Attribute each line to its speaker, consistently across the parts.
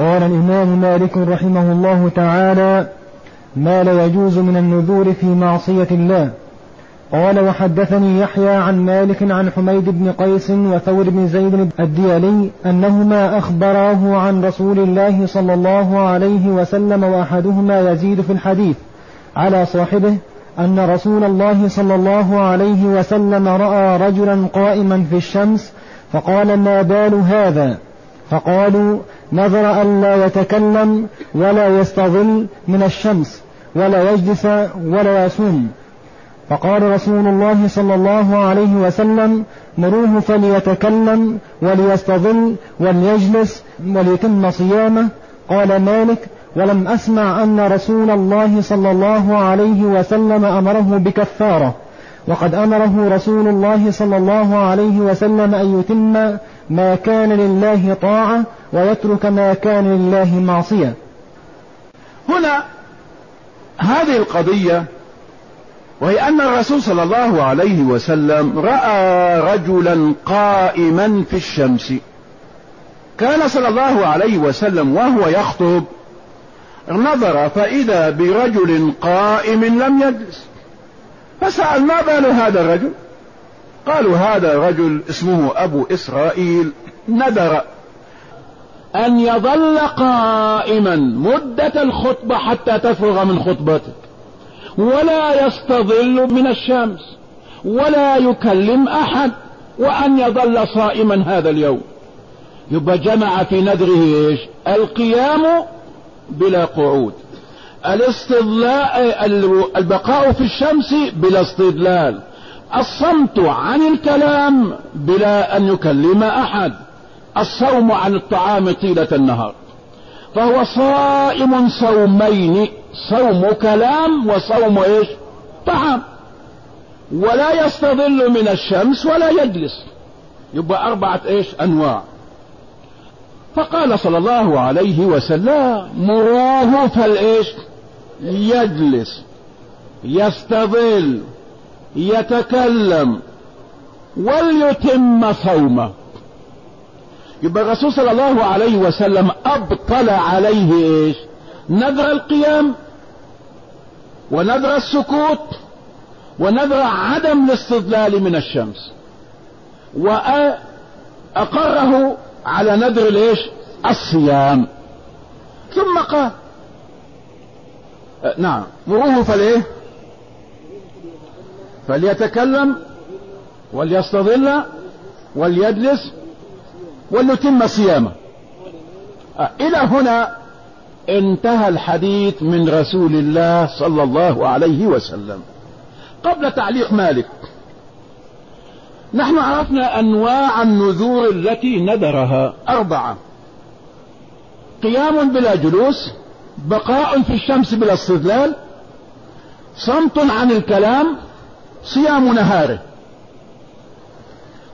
Speaker 1: قال الإمام مالك رحمه الله تعالى ما لا يجوز من النذور في معصية الله. قال وحدثني يحيى عن مالك عن حميد بن قيس وثور بن زيد الديالي أنهما أخبراه عن رسول الله صلى الله عليه وسلم وأحدهما يزيد في الحديث على صاحبه أن رسول الله صلى الله عليه وسلم رأى رجلا قائما في الشمس فقال ما بال هذا؟ فقالوا نظر ألا يتكلم ولا يستظل من الشمس ولا يجلس ولا يصوم. فقال رسول الله صلى الله عليه وسلم مروه فليتكلم وليستظل وليجلس وليتم صيامه. قال مالك ولم أسمع أن رسول الله صلى الله عليه وسلم أمره بكفارة. وقد أمره رسول الله صلى الله عليه وسلم أن يتم ما كان لله طاعة ويترك ما كان لله معصية.
Speaker 2: هنا هذه القضية وهي أن الرسول صلى الله عليه وسلم رأى رجلا قائما في الشمس. كان صلى الله عليه وسلم وهو يخطب نظر فإذا برجل قائم لم يجلس. فسأل ما بال هذا الرجل؟ قالوا هذا رجل اسمه أبو إسرائيل. ندر أن يظل قائما مدة الخطبة حتى تفرغ من خطبته ولا يستظل من الشمس ولا يكلم أحد وأن يظل صائما هذا اليوم. يبقى جمع في نذره إيش؟ القيام بلا قعود. الاستضلاء البقاء في الشمس بلا استدلال. الصمت عن الكلام بلا أن يكلم أحد. الصوم عن الطعام طيلة النهار. فهو صائم صومين صوم كلام وصوم إيش؟ طعام. ولا يستظل من الشمس ولا يجلس. يبقى أربعة إيش؟ أنواع. فقال صلى الله عليه وسلم مروه فالإيش؟ يجلس يستظل يتكلم وليتم صومه. يبقى الرسول صلى الله عليه وسلم أبطل عليه إيش؟ نذر القيام ونذر السكوت ونذر عدم الاستظلال من الشمس. وأقره على نذر الإيش؟ الصيام. ثم قال نعم. مروه فليه؟ فليتكلم وليستظل وليجلس وليتم صيامه. إلى هنا انتهى الحديث من رسول الله صلى الله عليه وسلم. قبل تعليق مالك نحن عرفنا أنواع النذور التي نذرها. أربعة. قيام بلا جلوس بقاء في الشمس بلا استدلال صمت عن الكلام صيام نهاره.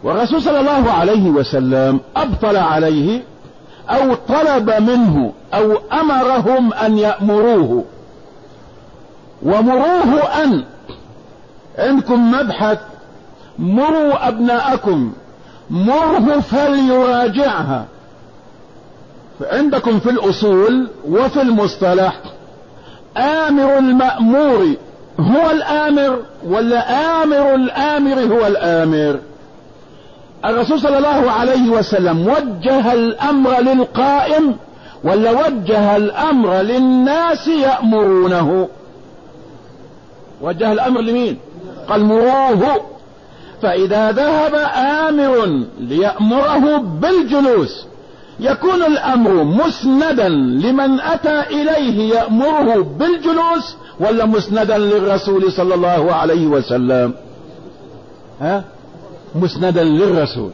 Speaker 2: والرسول صلى الله عليه وسلم أبطل عليه أو طلب منه أو أمرهم أن يأمروه. ومروه أن عندكم مبحث مروا أبناءكم مره فليراجعها. عندكم في الأصول وفي المصطلح آمر المأمور هو الآمر ولا آمر الآمر هو الآمر؟ الرسول صلى الله عليه وسلم وجه الأمر للقائم ولا وجه الأمر للناس يأمرونه؟ وجه الأمر لمين؟ قال مروه. فإذا ذهب آمر ليأمره بالجلوس يكون الأمر مسندا لمن أتى إليه يأمره بالجلوس ولا مسندا للرسول صلى الله عليه وسلم؟ ها؟ مسندا للرسول.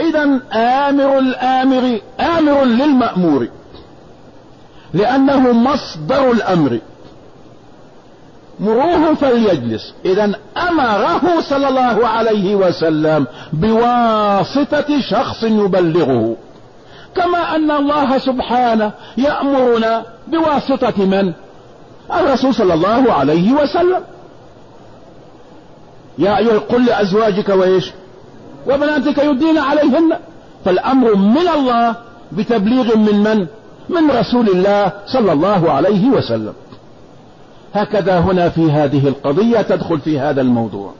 Speaker 2: اذا آمر الآمر آمر للمأمور لأنه مصدر الأمر. مروه فليجلس. اذا أمره صلى الله عليه وسلم بواسطة شخص يبلغه. كما أن الله سبحانه يأمرنا بواسطة من؟ الرسول صلى الله عليه وسلم. يا أيها قل لأزواجك وإيش؟ وبناتك يدين عليهن. فالأمر من الله بتبليغ من من؟ من رسول الله صلى الله عليه وسلم. هكذا هنا في هذه القضية تدخل في هذا الموضوع.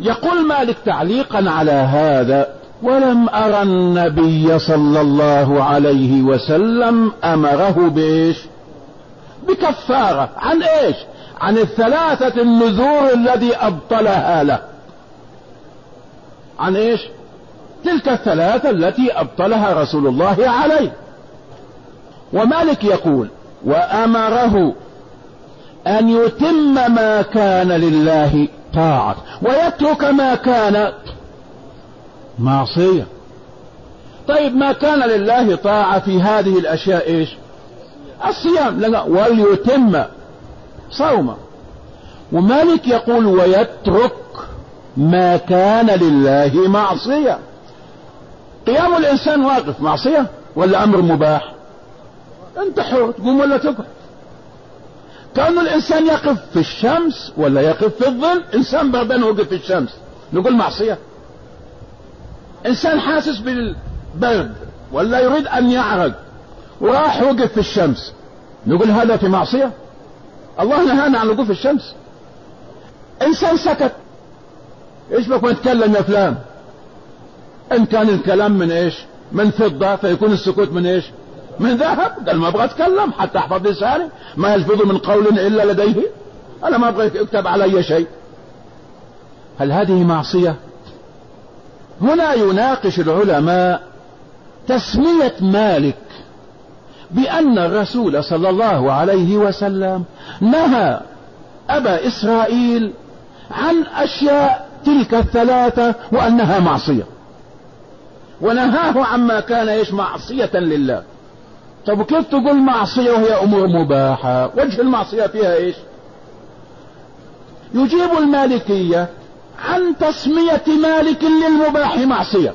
Speaker 2: يقول مالك تعليقا على هذا ولم أرى النبي صلى الله عليه وسلم أمره بإيش؟ بكفارة. عن إيش؟ عن الثلاثة النذور الذي أبطلها له. عن إيش؟ تلك الثلاثة التي أبطلها رسول الله عليه. ومالك يقول وأمره أن يتم ما كان لله طاعة ويترك ما كان معصية. طيب ما كان لله طاعة في هذه الأشياء إيش؟ الصيام. لا وليتم صوما ومالك يقول ويترك ما كان لله معصية. قيام الإنسان واقف معصية ولا أمر مباح؟ أنت حر تقوم ولا تقعد. كأن الإنسان يقف في الشمس ولا يقف في الظل إنسان بردان وقف في الشمس. نقول معصية. إنسان حاسس بالبرد ولا يريد أن يعرق وراح وقف في الشمس. نقول هذا في معصية؟ الله نهانا عن الوقوف في الشمس. إنسان سكت. إيش بك ما يتكلم يا فلان؟ إن كان الكلام من إيش؟ من فضة فيكون السكوت من إيش؟ من ذهب. قال ما أبغى أتكلم حتى أحفظ لساني. ما يلفظ من قول إلا لديه. أنا ما أبغى يكتب علي شيء. هل هذه معصية؟ هنا يناقش العلماء تسمية مالك بأن الرسول صلى الله عليه وسلم نهى أبا إسرائيل عن أشياء تلك الثلاثة وأنها معصية. ونهاه عما كان إيش؟ معصية لله. طب كيف تقول معصية وهي أمور مباحة؟ وجه المعصية فيها إيش؟ يجيب المالكية عن تسمية مالك للمباح معصية.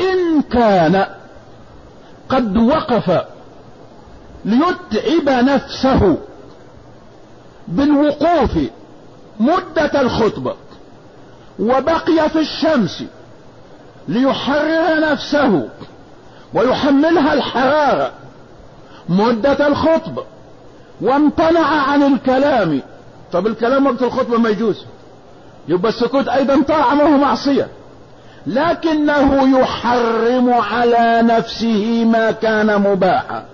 Speaker 2: إن كان قد وقف ليتعب نفسه بالوقوف مدة الخطبة وبقي في الشمس ليحرر نفسه ويحملها الحرارة مدة الخطبة وامتنع عن الكلام. طب الكلام وقت الخطبة ما يجوز. يبقى السكوت أيضا طاعة ما هو معصية. لكنه يحرم على نفسه ما كان مباحا.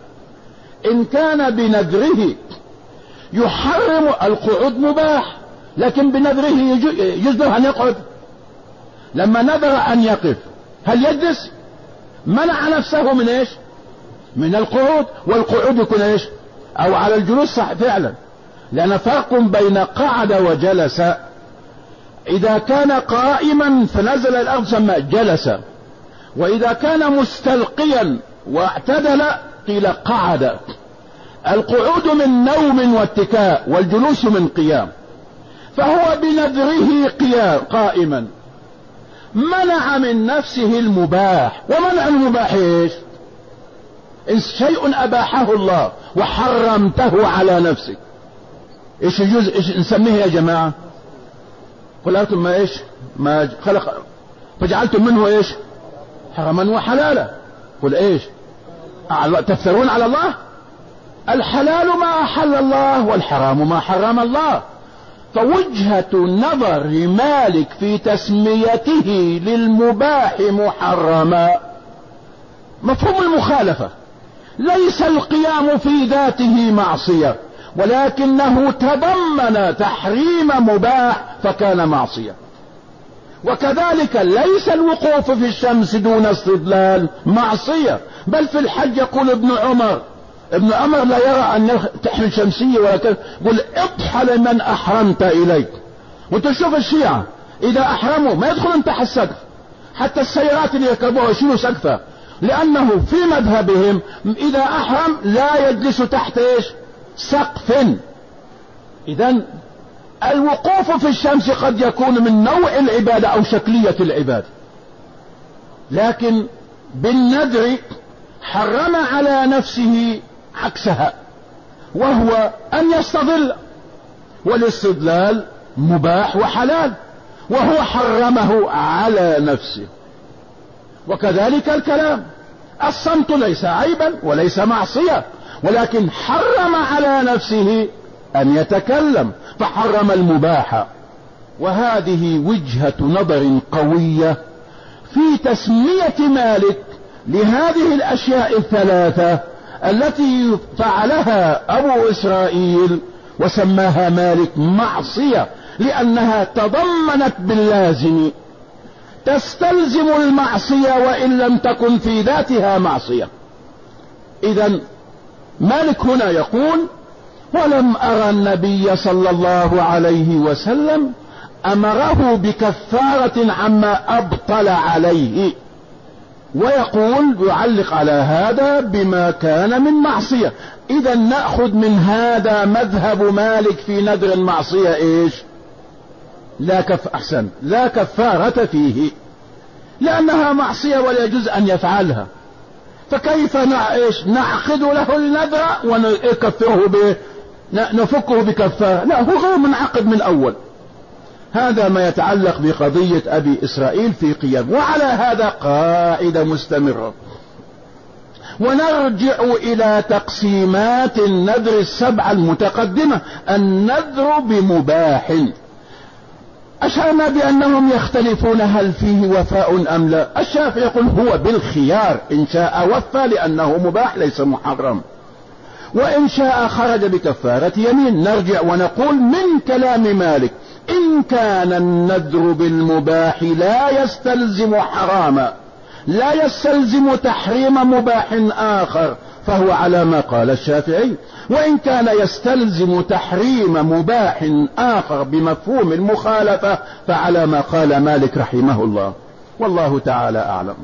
Speaker 2: إن كان بنذره يحرم القعود مباح لكن بنذره له أن يقعد. لما نذر أن يقف هل يجلس؟ منع نفسه من إيش؟ من القعود والقعود يكون إيش؟ أو على الجلوس صح فعلا. لأن فرق بين قعد وجلس إذا كان قائما فنزل الأرض سمى جلس. وإذا كان مستلقيا واعتدل قيل قعد. القعود من نوم واتكاء والجلوس من قيام. فهو بنذره قيام قائما. منع من نفسه المباح. ومنع المباح إيش؟ شيء أباحه الله وحرمته على نفسك إيش يجوز؟ إيش نسميه يا جماعة؟ قل أنتم ما إيش؟ ما خلق فجعلتم منه إيش؟ حرما وحلالا. قل إيش؟ تفترون على الله؟ الحلال ما أحل الله والحرام ما حرم الله. فوجهة نظر مالك في تسميته للمباح محرما. مفهوم المخالفة. ليس القيام في ذاته معصية. ولكنه تضمن تحريم مباح فكان معصية وكذلك ليس الوقوف في الشمس دون استدلال معصية بل في الحج يقول ابن عمر ابن عمر لا يرى أن تحمل شمسية ولا كذا يقول اضحى لمن أحرمت إليك. وأنت شوف الشيعة إذا أحرموا ما يدخلون تحت السقف حتى السيارات اللي يركبوها يشيلوا سقفها لأنه في مذهبهم إذا أحرم لا يجلس تحت إيش؟ سقف. اذا الوقوف في الشمس قد يكون من نوع العبادة أو شكلية العبادة لكن بالنذر حرم على نفسه عكسها وهو أن يستظل والاستدلال مباح وحلال وهو حرمه على نفسه. وكذلك الكلام الصمت ليس عيبا وليس معصية. ولكن حرم على نفسه أن يتكلم فحرم المباح. وهذه وجهة نظر قوية في تسمية مالك لهذه الأشياء الثلاثة التي فعلها أبو إسرائيل وسماها مالك معصية لأنها تضمنت باللازم. تستلزم المعصية وإن لم تكن في ذاتها معصية. إذا مالك هنا يقول ولم أرى النبي صلى الله عليه وسلم أمره بكفارة عما أبطل عليه. ويقول يعلق على هذا بما كان من معصية. إذا نأخذ من هذا مذهب مالك في نذر المعصية إيش؟ لا كف أحسن لا كفارة فيه لأنها معصية ولا يجوز أن يفعلها. فكيف إيش نعقد له النذر ونكفره به نفكه بكفارة لا هو غير منعقد من أول. هذا ما يتعلق بقضية أبي إسرائيل في قيام. وعلى هذا قاعدة مستمرة. ونرجع إلى تقسيمات النذر السبعة المتقدمة. النذر بمباح. أشرنا بأنهم يختلفون هل فيه وفاء أم لا. الشافعي يقول هو بالخيار إن شاء وفى لأنه مباح ليس محرم. وإن شاء خرج بكفارة يمين. نرجع ونقول من كلام مالك إن كان النذر بالمباح لا يستلزم حراما لا يستلزم تحريم مباح آخر. فهو على ما قال الشافعي. وإن كان يستلزم تحريم مباح آخر بمفهوم المخالفة فعلى ما قال مالك رحمه الله. والله تعالى أعلم.